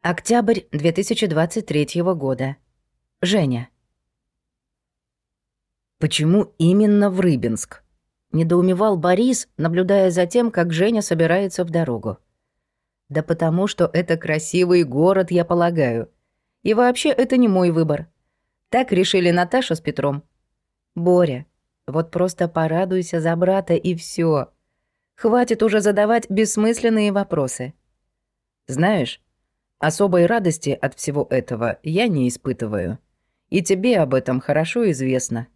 Октябрь 2023 года. Женя. Почему именно в Рыбинск? Недоумевал Борис, наблюдая за тем, как Женя собирается в дорогу. Да потому что это красивый город, я полагаю. И вообще это не мой выбор. Так решили Наташа с Петром. Боря, вот просто порадуйся за брата и все. Хватит уже задавать бессмысленные вопросы. Знаешь, Особой радости от всего этого я не испытываю. И тебе об этом хорошо известно.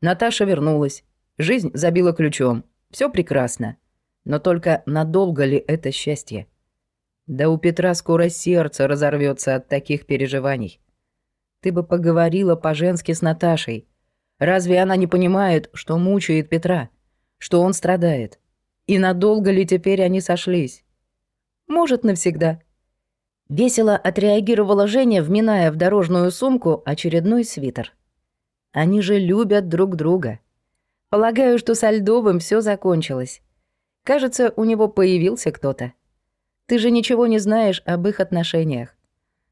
Наташа вернулась. Жизнь забила ключом. Все прекрасно. Но только надолго ли это счастье? Да у Петра скоро сердце разорвется от таких переживаний. Ты бы поговорила по-женски с Наташей. Разве она не понимает, что мучает Петра? Что он страдает? И надолго ли теперь они сошлись? Может, навсегда. Весело отреагировала Женя, вминая в дорожную сумку очередной свитер. Они же любят друг друга. Полагаю, что со Льдовым все закончилось. Кажется, у него появился кто-то. Ты же ничего не знаешь об их отношениях.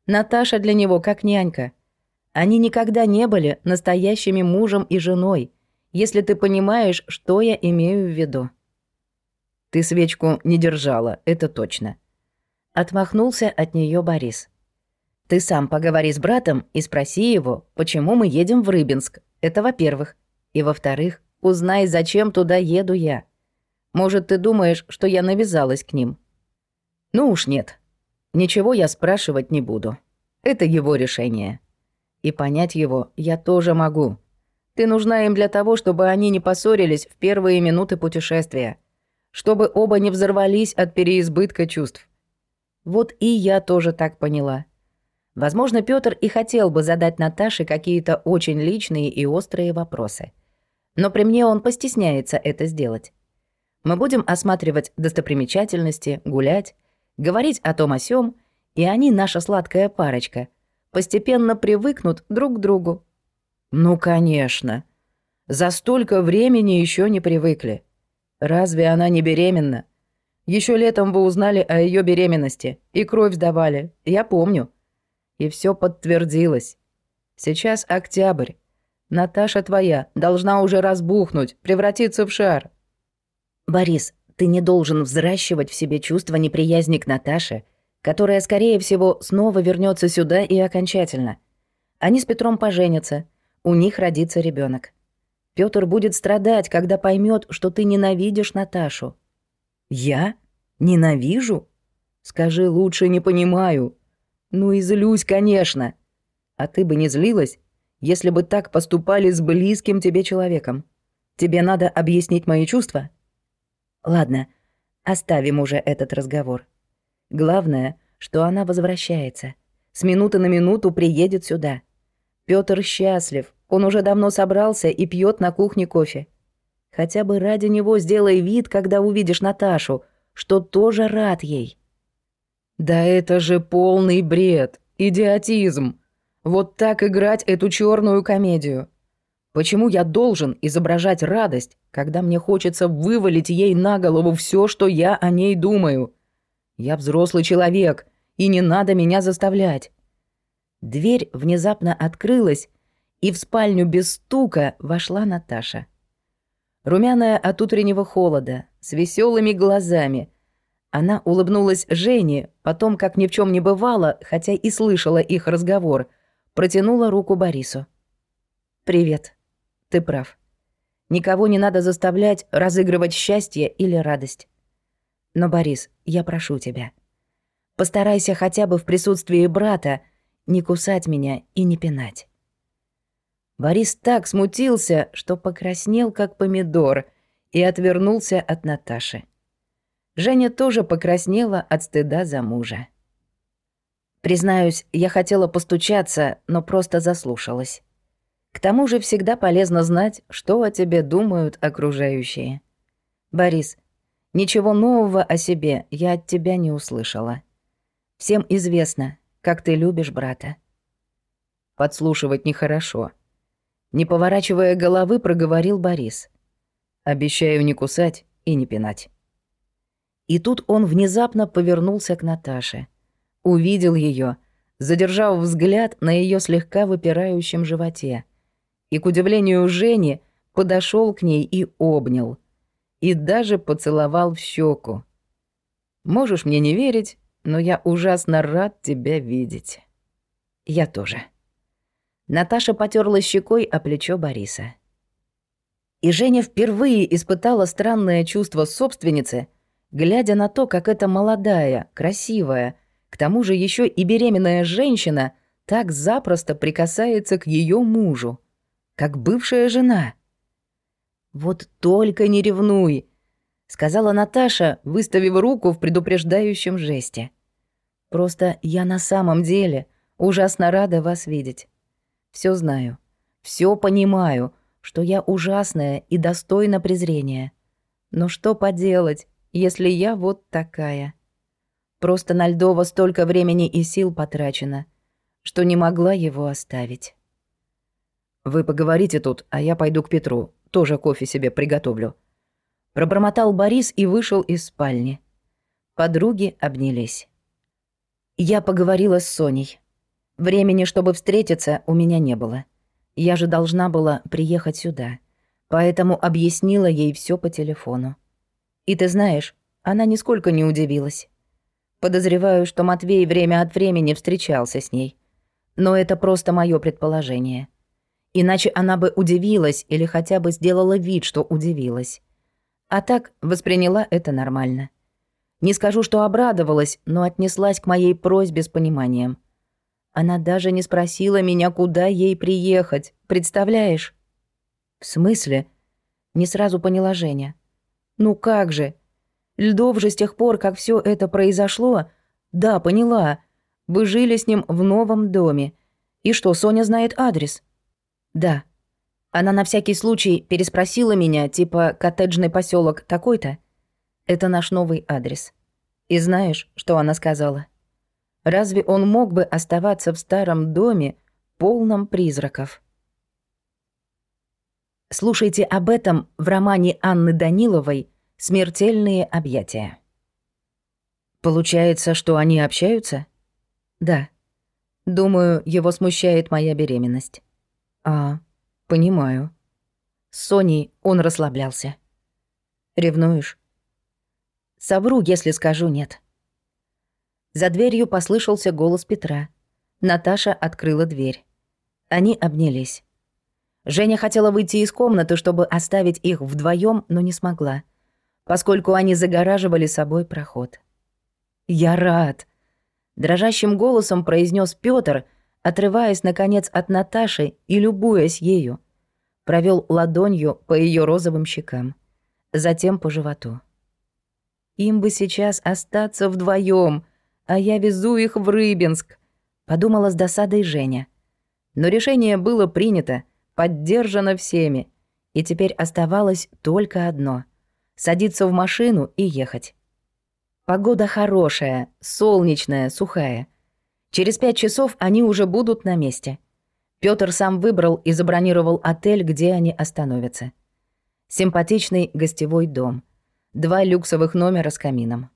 Наташа для него как нянька. Они никогда не были настоящими мужем и женой, если ты понимаешь, что я имею в виду. Ты свечку не держала, это точно. Отмахнулся от нее Борис. «Ты сам поговори с братом и спроси его, почему мы едем в Рыбинск. Это во-первых. И во-вторых, узнай, зачем туда еду я. Может, ты думаешь, что я навязалась к ним?» «Ну уж нет. Ничего я спрашивать не буду. Это его решение. И понять его я тоже могу. Ты нужна им для того, чтобы они не поссорились в первые минуты путешествия. Чтобы оба не взорвались от переизбытка чувств. Вот и я тоже так поняла. Возможно, Пётр и хотел бы задать Наташе какие-то очень личные и острые вопросы. Но при мне он постесняется это сделать. Мы будем осматривать достопримечательности, гулять, говорить о том о сём, и они, наша сладкая парочка, постепенно привыкнут друг к другу. Ну, конечно. За столько времени еще не привыкли. Разве она не беременна? Еще летом вы узнали о ее беременности и кровь сдавали, я помню. И все подтвердилось. Сейчас октябрь. Наташа твоя должна уже разбухнуть, превратиться в шар. Борис, ты не должен взращивать в себе чувство неприязни к Наташе, которая, скорее всего, снова вернется сюда и окончательно. Они с Петром поженятся, у них родится ребенок. Петр будет страдать, когда поймет, что ты ненавидишь Наташу. Я? Ненавижу? Скажи лучше, не понимаю. Ну и злюсь, конечно. А ты бы не злилась, если бы так поступали с близким тебе человеком. Тебе надо объяснить мои чувства? Ладно, оставим уже этот разговор. Главное, что она возвращается. С минуты на минуту приедет сюда. Пётр счастлив. Он уже давно собрался и пьет на кухне кофе. Хотя бы ради него сделай вид, когда увидишь Наташу, что тоже рад ей. Да это же полный бред, идиотизм. Вот так играть эту черную комедию. Почему я должен изображать радость, когда мне хочется вывалить ей на голову все, что я о ней думаю? Я взрослый человек, и не надо меня заставлять. Дверь внезапно открылась, и в спальню без стука вошла Наташа. Румяная от утреннего холода, с веселыми глазами. Она улыбнулась Жене, потом, как ни в чем не бывало, хотя и слышала их разговор, протянула руку Борису. «Привет. Ты прав. Никого не надо заставлять разыгрывать счастье или радость. Но, Борис, я прошу тебя, постарайся хотя бы в присутствии брата не кусать меня и не пинать. Борис так смутился, что покраснел, как помидор, и отвернулся от Наташи. Женя тоже покраснела от стыда за мужа. Признаюсь, я хотела постучаться, но просто заслушалась. К тому же всегда полезно знать, что о тебе думают окружающие. Борис, ничего нового о себе я от тебя не услышала. Всем известно, как ты любишь брата. Подслушивать нехорошо. Не поворачивая головы, проговорил Борис. «Обещаю не кусать и не пинать». И тут он внезапно повернулся к Наташе. Увидел ее, задержав взгляд на ее слегка выпирающем животе. И, к удивлению Жени, подошел к ней и обнял. И даже поцеловал в щеку. Можешь мне не верить, но я ужасно рад тебя видеть. Я тоже. Наташа потерла щекой о плечо Бориса. И Женя впервые испытала странное чувство собственницы, глядя на то, как эта молодая, красивая, к тому же еще и беременная женщина так запросто прикасается к ее мужу, как бывшая жена. «Вот только не ревнуй», — сказала Наташа, выставив руку в предупреждающем жесте. «Просто я на самом деле ужасно рада вас видеть. Все знаю, все понимаю, что я ужасная и достойна презрения. Но что поделать, если я вот такая?» Просто на Льдова столько времени и сил потрачено, что не могла его оставить. «Вы поговорите тут, а я пойду к Петру, тоже кофе себе приготовлю». Пробормотал Борис и вышел из спальни. Подруги обнялись. Я поговорила с Соней. Времени, чтобы встретиться, у меня не было. Я же должна была приехать сюда. Поэтому объяснила ей все по телефону. И ты знаешь, она нисколько не удивилась. Подозреваю, что Матвей время от времени встречался с ней. Но это просто мое предположение. Иначе она бы удивилась или хотя бы сделала вид, что удивилась. А так восприняла это нормально. Не скажу, что обрадовалась, но отнеслась к моей просьбе с пониманием. Она даже не спросила меня, куда ей приехать, представляешь? В смысле? Не сразу поняла Женя. Ну как же? Льдов же с тех пор, как все это произошло... Да, поняла. Вы жили с ним в новом доме. И что, Соня знает адрес? Да. Она на всякий случай переспросила меня, типа коттеджный поселок такой-то. Это наш новый адрес. И знаешь, что она сказала? Разве он мог бы оставаться в старом доме, полном призраков? Слушайте об этом в романе Анны Даниловой Смертельные объятия. Получается, что они общаются? Да. Думаю, его смущает моя беременность. А, понимаю. С Соней он расслаблялся. Ревнуешь? Совру, если скажу нет. За дверью послышался голос Петра. Наташа открыла дверь. Они обнялись. Женя хотела выйти из комнаты, чтобы оставить их вдвоем, но не смогла поскольку они загораживали собой проход. «Я рад!» — дрожащим голосом произнес Пётр, отрываясь, наконец, от Наташи и любуясь ею. Провел ладонью по ее розовым щекам, затем по животу. «Им бы сейчас остаться вдвоем, а я везу их в Рыбинск», — подумала с досадой Женя. Но решение было принято, поддержано всеми, и теперь оставалось только одно — садиться в машину и ехать. Погода хорошая, солнечная, сухая. Через пять часов они уже будут на месте. Пётр сам выбрал и забронировал отель, где они остановятся. Симпатичный гостевой дом. Два люксовых номера с камином.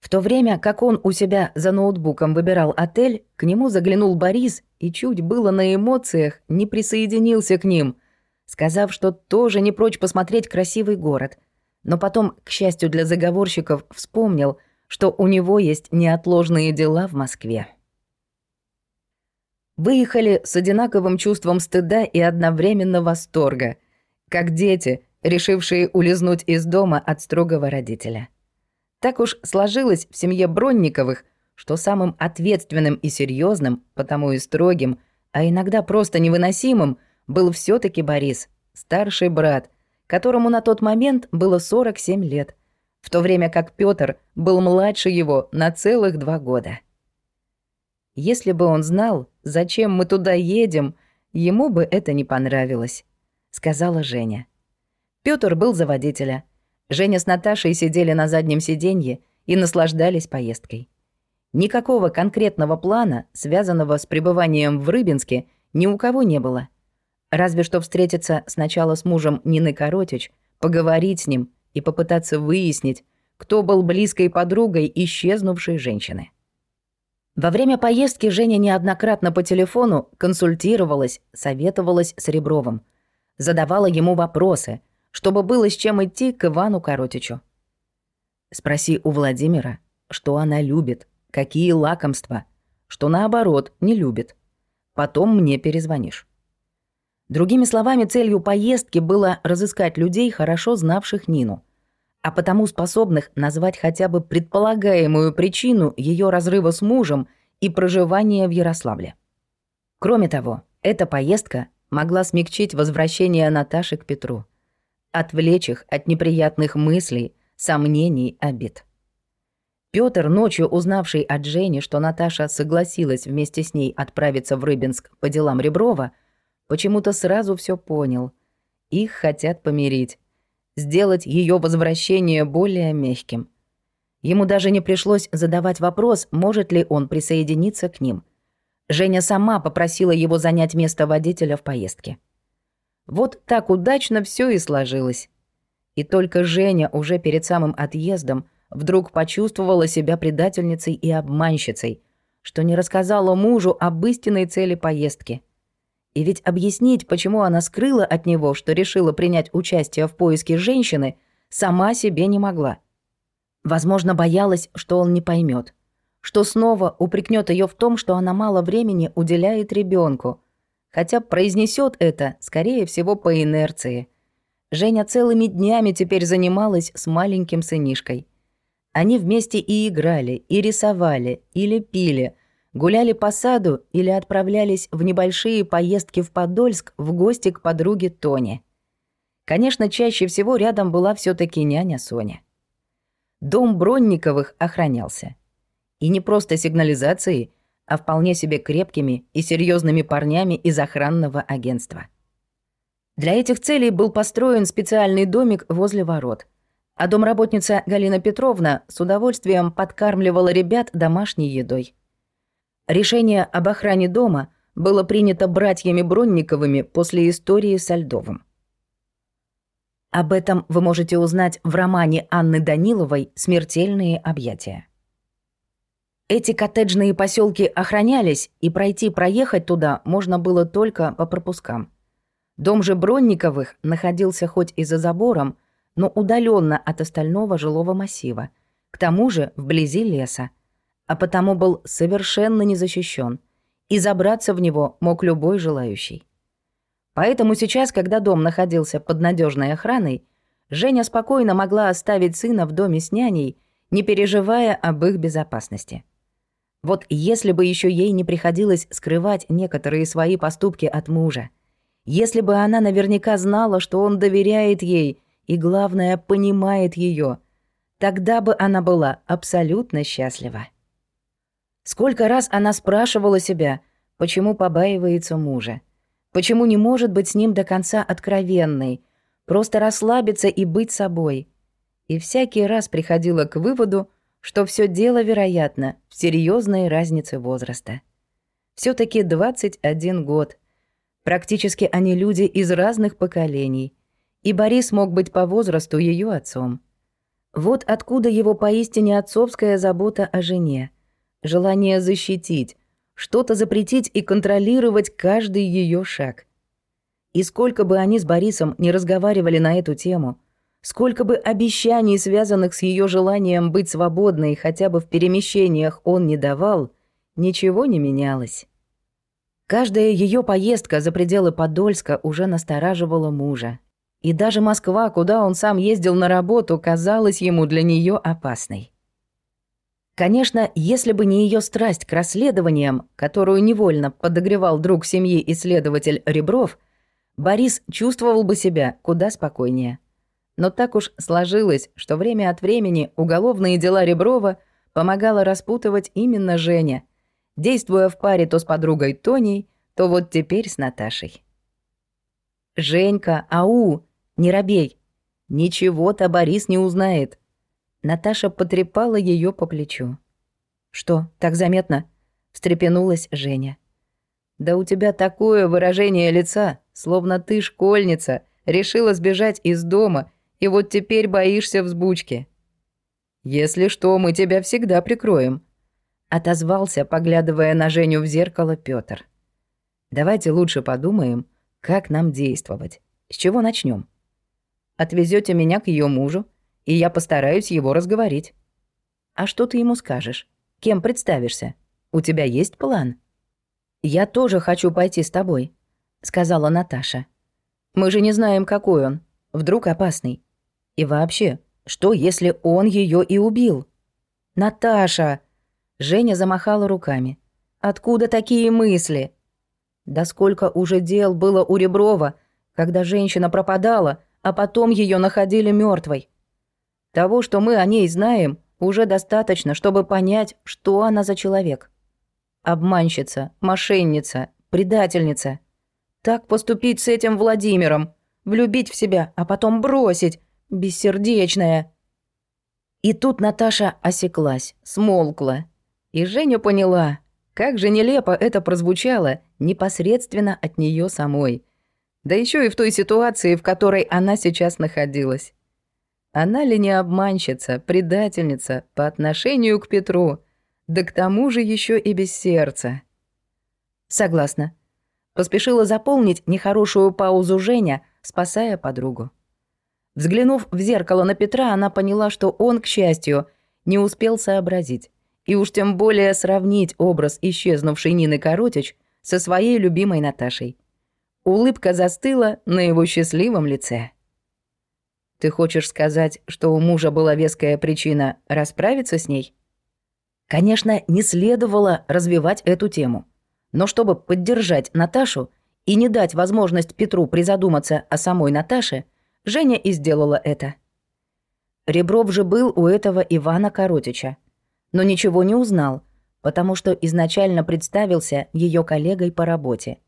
В то время, как он у себя за ноутбуком выбирал отель, к нему заглянул Борис и чуть было на эмоциях не присоединился к ним, сказав, что тоже не прочь посмотреть красивый город — но потом, к счастью для заговорщиков, вспомнил, что у него есть неотложные дела в Москве. Выехали с одинаковым чувством стыда и одновременно восторга, как дети, решившие улизнуть из дома от строгого родителя. Так уж сложилось в семье Бронниковых, что самым ответственным и серьезным, потому и строгим, а иногда просто невыносимым, был все таки Борис, старший брат — которому на тот момент было 47 лет, в то время как Пётр был младше его на целых два года. Если бы он знал, зачем мы туда едем, ему бы это не понравилось, сказала Женя. Пётр был за водителя. Женя с Наташей сидели на заднем сиденье и наслаждались поездкой. Никакого конкретного плана, связанного с пребыванием в Рыбинске, ни у кого не было — Разве что встретиться сначала с мужем Нины Коротич, поговорить с ним и попытаться выяснить, кто был близкой подругой исчезнувшей женщины. Во время поездки Женя неоднократно по телефону консультировалась, советовалась с Ребровым, задавала ему вопросы, чтобы было с чем идти к Ивану Коротичу. Спроси у Владимира, что она любит, какие лакомства, что наоборот не любит. Потом мне перезвонишь. Другими словами, целью поездки было разыскать людей, хорошо знавших Нину, а потому способных назвать хотя бы предполагаемую причину ее разрыва с мужем и проживания в Ярославле. Кроме того, эта поездка могла смягчить возвращение Наташи к Петру, отвлечь их от неприятных мыслей, сомнений, обид. Пётр, ночью узнавший от Жени, что Наташа согласилась вместе с ней отправиться в Рыбинск по делам Реброва, почему-то сразу все понял. Их хотят помирить, сделать ее возвращение более мягким. Ему даже не пришлось задавать вопрос, может ли он присоединиться к ним. Женя сама попросила его занять место водителя в поездке. Вот так удачно все и сложилось. И только Женя уже перед самым отъездом вдруг почувствовала себя предательницей и обманщицей, что не рассказала мужу об истинной цели поездки. И ведь объяснить, почему она скрыла от него, что решила принять участие в поиске женщины, сама себе не могла. Возможно, боялась, что он не поймет, что снова упрекнет ее в том, что она мало времени уделяет ребенку, хотя произнесет это, скорее всего, по инерции. Женя целыми днями теперь занималась с маленьким сынишкой. Они вместе и играли, и рисовали, и лепили, гуляли по саду или отправлялись в небольшие поездки в Подольск в гости к подруге Тоне. Конечно, чаще всего рядом была все таки няня Соня. Дом Бронниковых охранялся. И не просто сигнализацией, а вполне себе крепкими и серьезными парнями из охранного агентства. Для этих целей был построен специальный домик возле ворот – а домработница Галина Петровна с удовольствием подкармливала ребят домашней едой. Решение об охране дома было принято братьями Бронниковыми после истории со Льдовым. Об этом вы можете узнать в романе Анны Даниловой «Смертельные объятия». Эти коттеджные поселки охранялись, и пройти-проехать туда можно было только по пропускам. Дом же Бронниковых находился хоть и за забором, но удаленно от остального жилого массива, к тому же вблизи леса, а потому был совершенно не защищен, и забраться в него мог любой желающий. Поэтому сейчас, когда дом находился под надежной охраной, Женя спокойно могла оставить сына в доме с няней, не переживая об их безопасности. Вот если бы еще ей не приходилось скрывать некоторые свои поступки от мужа, если бы она наверняка знала, что он доверяет ей и, главное, понимает ее, тогда бы она была абсолютно счастлива. Сколько раз она спрашивала себя, почему побаивается мужа, почему не может быть с ним до конца откровенной, просто расслабиться и быть собой. И всякий раз приходила к выводу, что все дело, вероятно, в серьезной разнице возраста. все таки 21 год. Практически они люди из разных поколений и Борис мог быть по возрасту ее отцом. Вот откуда его поистине отцовская забота о жене, желание защитить, что-то запретить и контролировать каждый ее шаг. И сколько бы они с Борисом не разговаривали на эту тему, сколько бы обещаний, связанных с ее желанием быть свободной хотя бы в перемещениях, он не давал, ничего не менялось. Каждая ее поездка за пределы Подольска уже настораживала мужа, и даже Москва, куда он сам ездил на работу, казалась ему для нее опасной. Конечно, если бы не ее страсть к расследованиям, которую невольно подогревал друг семьи исследователь Ребров, Борис чувствовал бы себя куда спокойнее. Но так уж сложилось, что время от времени уголовные дела Реброва помогала распутывать именно Женя, действуя в паре то с подругой Тоней, то вот теперь с Наташей. «Женька, ау!» Не робей. Ничего-то Борис не узнает. Наташа потрепала ее по плечу. Что, так заметно? встрепенулась Женя. Да у тебя такое выражение лица, словно ты школьница, решила сбежать из дома и вот теперь боишься взбучки. Если что, мы тебя всегда прикроем. Отозвался, поглядывая на Женю в зеркало Пётр. Давайте лучше подумаем, как нам действовать. С чего начнем? Отвезете меня к ее мужу, и я постараюсь его разговорить. А что ты ему скажешь? Кем представишься? У тебя есть план? Я тоже хочу пойти с тобой, сказала Наташа. Мы же не знаем, какой он. Вдруг опасный. И вообще, что, если он ее и убил? Наташа! Женя замахала руками. Откуда такие мысли? Да сколько уже дел было у Реброва, когда женщина пропадала, а потом ее находили мертвой. Того, что мы о ней знаем, уже достаточно, чтобы понять, что она за человек. Обманщица, мошенница, предательница. Так поступить с этим Владимиром, влюбить в себя, а потом бросить, бессердечная. И тут Наташа осеклась, смолкла. И Женя поняла, как же нелепо это прозвучало непосредственно от нее самой. Да еще и в той ситуации, в которой она сейчас находилась. Она ли не обманщица, предательница по отношению к Петру, да к тому же еще и без сердца? Согласна. Поспешила заполнить нехорошую паузу Женя, спасая подругу. Взглянув в зеркало на Петра, она поняла, что он, к счастью, не успел сообразить, и уж тем более сравнить образ исчезнувшей Нины Коротич со своей любимой Наташей. Улыбка застыла на его счастливом лице. «Ты хочешь сказать, что у мужа была веская причина расправиться с ней?» Конечно, не следовало развивать эту тему. Но чтобы поддержать Наташу и не дать возможность Петру призадуматься о самой Наташе, Женя и сделала это. Ребров же был у этого Ивана Коротича, но ничего не узнал, потому что изначально представился ее коллегой по работе.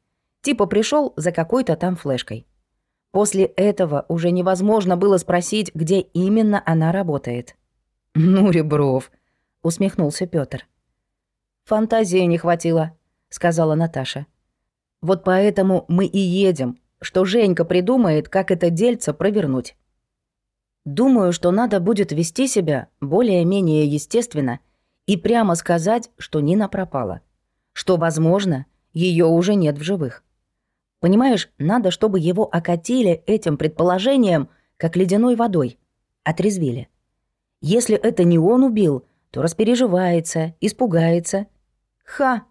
Типа пришел за какой-то там флешкой. После этого уже невозможно было спросить, где именно она работает. «Ну, Ребров», — усмехнулся Пётр. «Фантазии не хватило», — сказала Наташа. «Вот поэтому мы и едем, что Женька придумает, как это дельце провернуть. Думаю, что надо будет вести себя более-менее естественно и прямо сказать, что Нина пропала. Что, возможно, ее уже нет в живых. Понимаешь, надо, чтобы его окатили этим предположением, как ледяной водой. Отрезвили. Если это не он убил, то распереживается, испугается. Ха!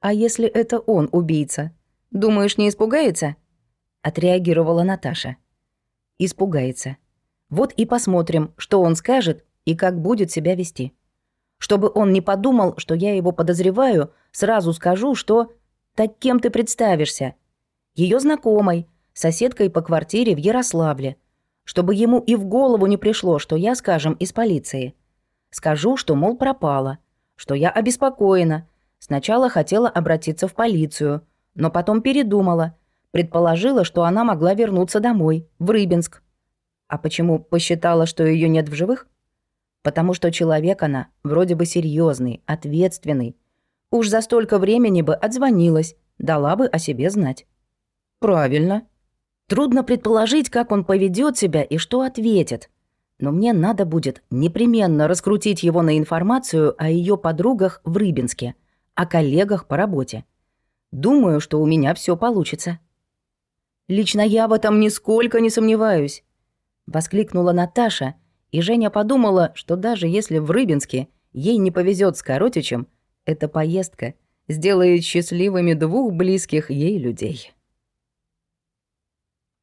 А если это он убийца? Думаешь, не испугается? Отреагировала Наташа. Испугается. Вот и посмотрим, что он скажет и как будет себя вести. Чтобы он не подумал, что я его подозреваю, сразу скажу, что... Так кем ты представишься? Ее знакомой, соседкой по квартире в Ярославле. Чтобы ему и в голову не пришло, что я, скажем, из полиции. Скажу, что, мол, пропала, что я обеспокоена. Сначала хотела обратиться в полицию, но потом передумала. Предположила, что она могла вернуться домой, в Рыбинск. А почему посчитала, что ее нет в живых? Потому что человек она вроде бы серьезный, ответственный. Уж за столько времени бы отзвонилась, дала бы о себе знать. Правильно. Трудно предположить, как он поведет себя и что ответит. Но мне надо будет непременно раскрутить его на информацию о ее подругах в Рыбинске, о коллегах по работе. Думаю, что у меня все получится. Лично я в этом нисколько не сомневаюсь, воскликнула Наташа и Женя подумала, что даже если в Рыбинске ей не повезет с Коротичем, эта поездка сделает счастливыми двух близких ей людей.